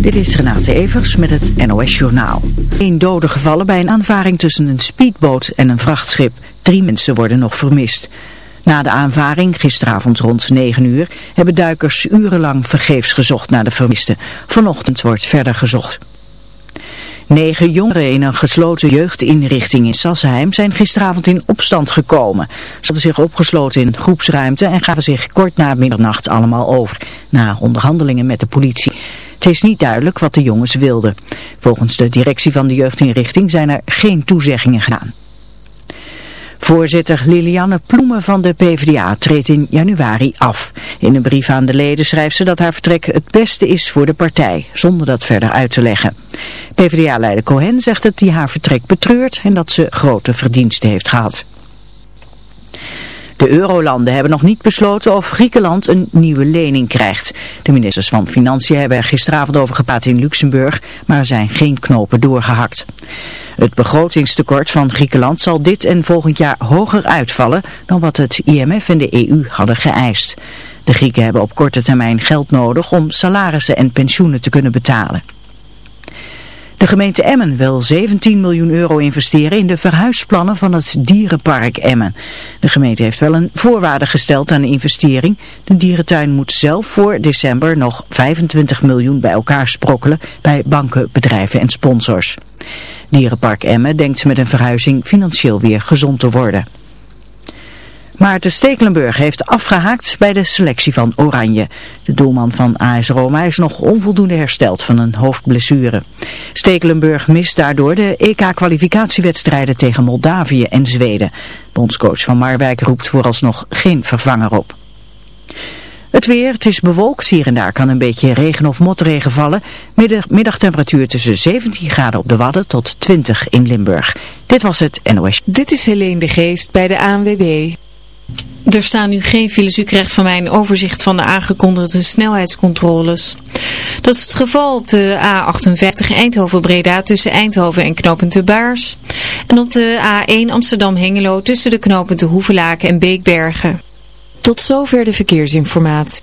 Dit is Renate Evers met het NOS Journaal. Een dode gevallen bij een aanvaring tussen een speedboot en een vrachtschip. Drie mensen worden nog vermist. Na de aanvaring, gisteravond rond 9 uur, hebben duikers urenlang vergeefs gezocht naar de vermisten. Vanochtend wordt verder gezocht. Negen jongeren in een gesloten jeugdinrichting in Sassenheim zijn gisteravond in opstand gekomen. Ze hadden zich opgesloten in groepsruimte en gaven zich kort na middernacht allemaal over, na onderhandelingen met de politie. Het is niet duidelijk wat de jongens wilden. Volgens de directie van de jeugdinrichting zijn er geen toezeggingen gedaan. Voorzitter Lilianne Ploemen van de PvdA treedt in januari af. In een brief aan de leden schrijft ze dat haar vertrek het beste is voor de partij, zonder dat verder uit te leggen. PvdA-leider Cohen zegt dat hij haar vertrek betreurt en dat ze grote verdiensten heeft gehad. De eurolanden hebben nog niet besloten of Griekenland een nieuwe lening krijgt. De ministers van Financiën hebben er gisteravond over gepraat in Luxemburg, maar er zijn geen knopen doorgehakt. Het begrotingstekort van Griekenland zal dit en volgend jaar hoger uitvallen dan wat het IMF en de EU hadden geëist. De Grieken hebben op korte termijn geld nodig om salarissen en pensioenen te kunnen betalen. De gemeente Emmen wil 17 miljoen euro investeren in de verhuisplannen van het dierenpark Emmen. De gemeente heeft wel een voorwaarde gesteld aan de investering. De dierentuin moet zelf voor december nog 25 miljoen bij elkaar sprokkelen bij banken, bedrijven en sponsors. Dierenpark Emmen denkt met een verhuizing financieel weer gezond te worden. Maarten Stekelenburg heeft afgehaakt bij de selectie van Oranje. De doelman van AS Roma is nog onvoldoende hersteld van een hoofdblessure. Stekelenburg mist daardoor de EK-kwalificatiewedstrijden tegen Moldavië en Zweden. Bondscoach van Marwijk roept vooralsnog geen vervanger op. Het weer, het is bewolkt, hier en daar kan een beetje regen of motregen vallen. Middag, middagtemperatuur tussen 17 graden op de Wadden tot 20 in Limburg. Dit was het NOS. Dit is Helene de Geest bij de ANWB. Er staan nu geen files. U van mij overzicht van de aangekondigde snelheidscontroles. Dat is het geval op de A58 Eindhoven-Breda tussen Eindhoven en knooppunt Baars. En op de A1 Amsterdam-Hengelo tussen de knooppunten Hoevelaken en Beekbergen. Tot zover de verkeersinformatie.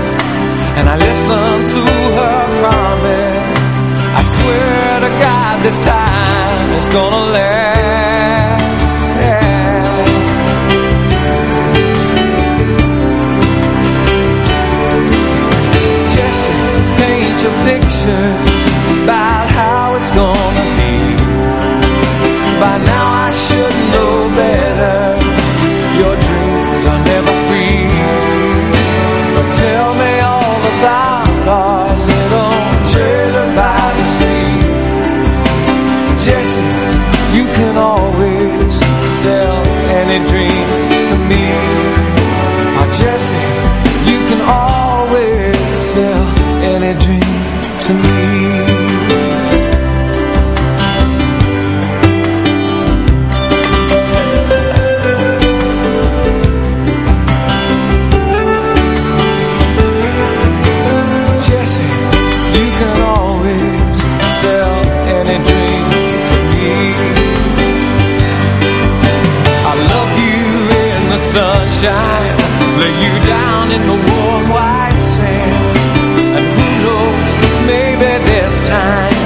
and I listen to her promise. I swear to God this time it's gonna last. Yeah. Jessie, paint your picture. Shine, Lay you down in the warm white sand. And who knows, maybe this time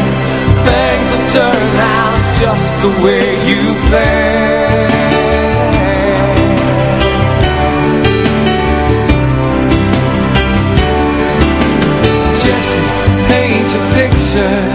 Things will turn out just the way you planned. Just paint a picture.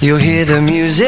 You'll hear the music,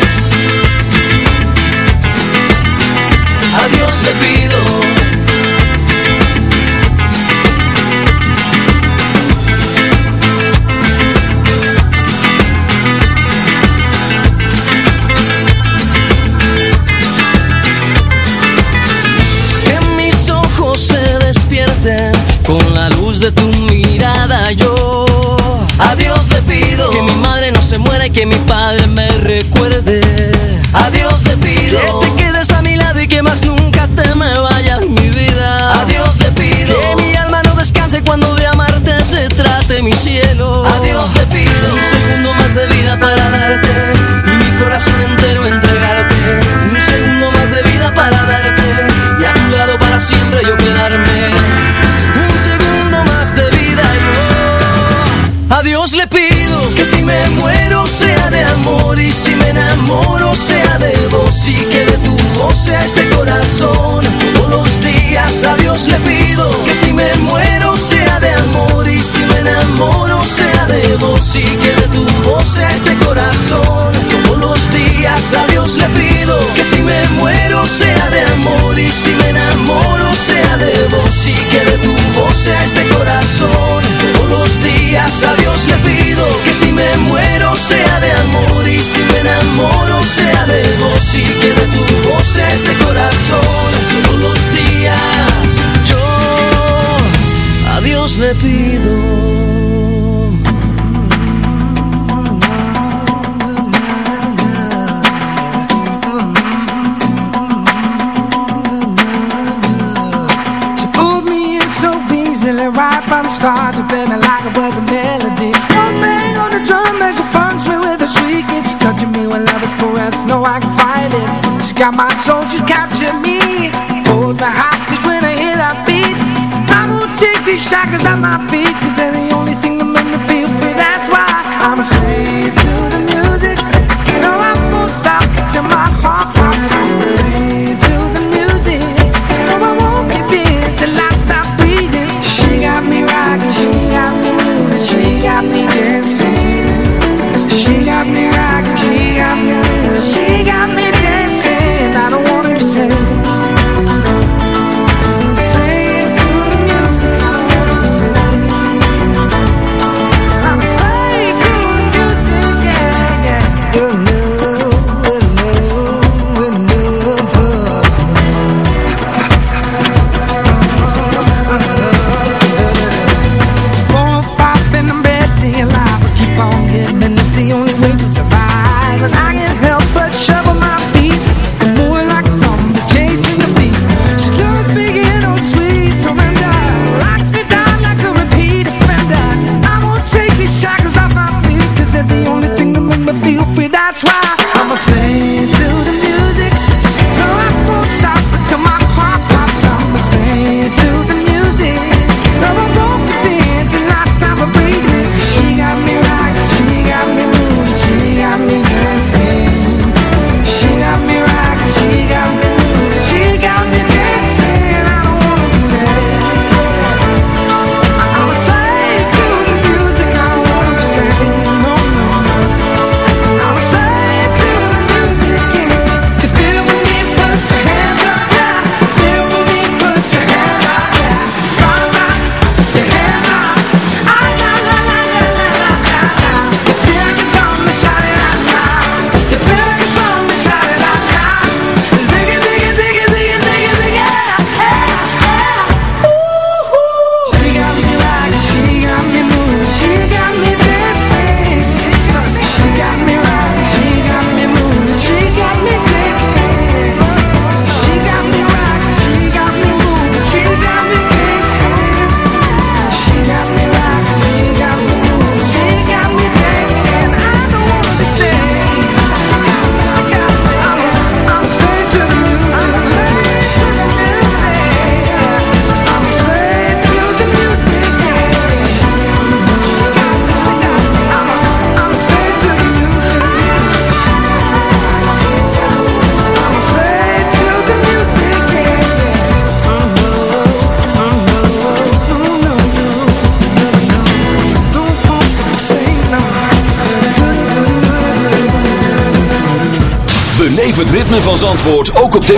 back from the start to play me like it was a melody. One bang on the drum as she funks me with a shriek. It's touching me when love is pressed, no I can fight it. She got my soul, she's captured me. Hold me hostage when I hear that beat. I won't take these shackles off my feet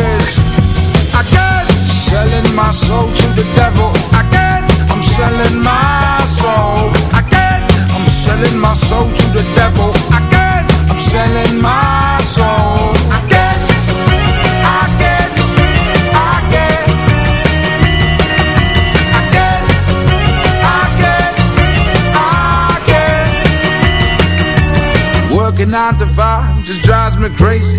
years Again, selling my soul to the devil. Again, I'm selling my soul. Again, I'm selling my soul to the devil. Again, I'm selling my soul. Again Nine to five just drives me crazy.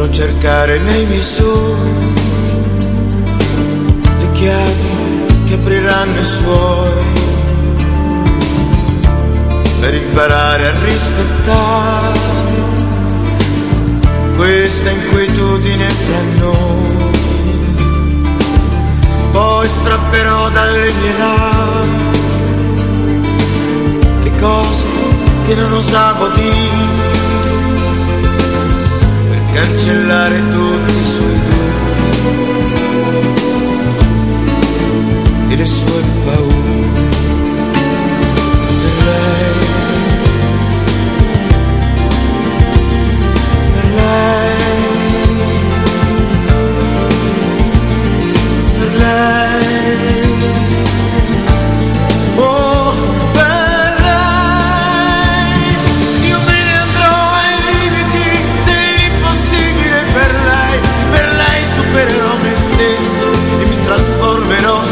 A cercare nei miei sogni chiavi che apriranno i suoi per imparare a rispettare questa inquietudine fra noi. Poi strapperò dalle mie labbra le cose che non osavo dire cancellare tutti i suoi dubbi e le sue paure. Per lei,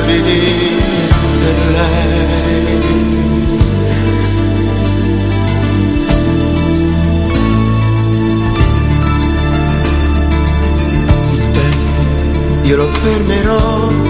I believe in. Il tempo io lo fermerò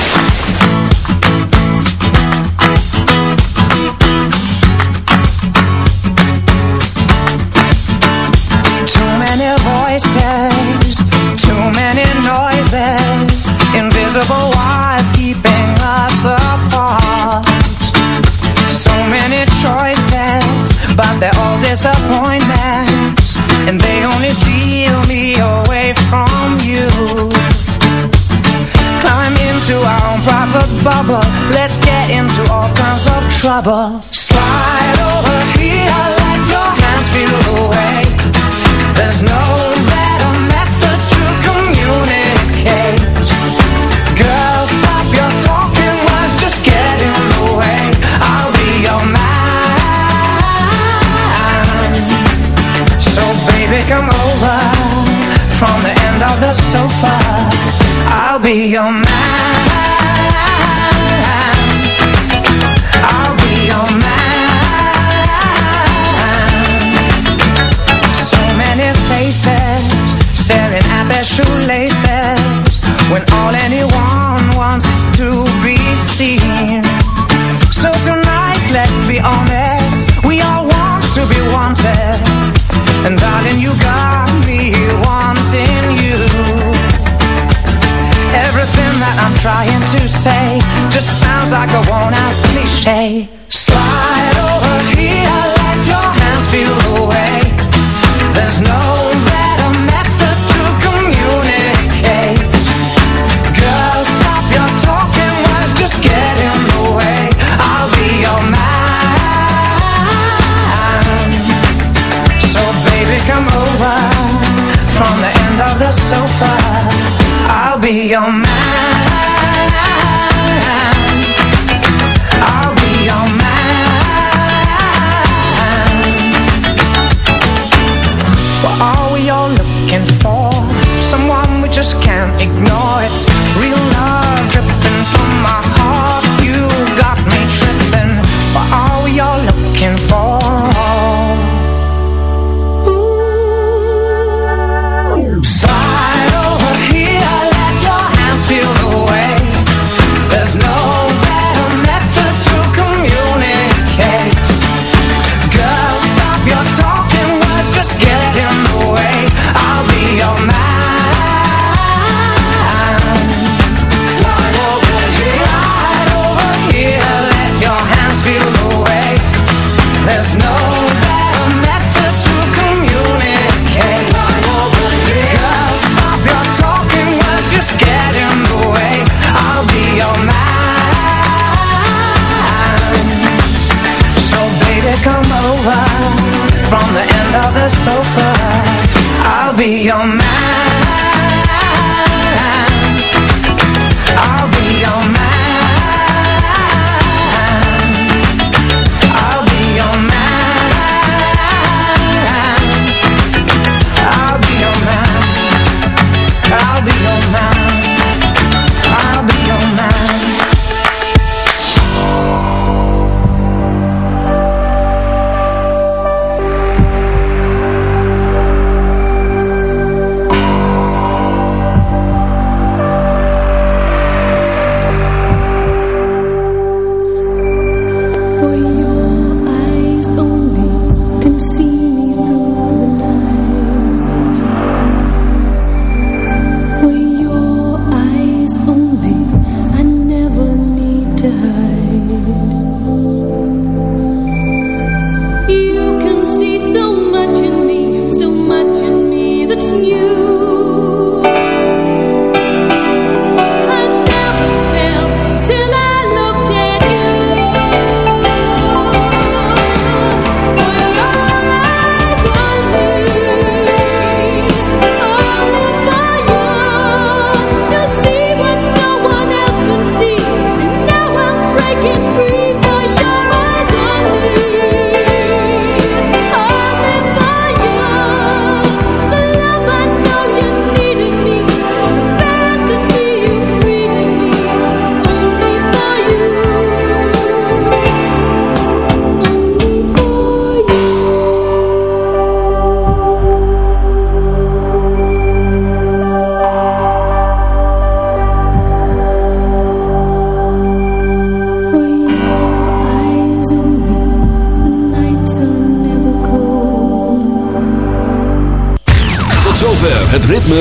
so far.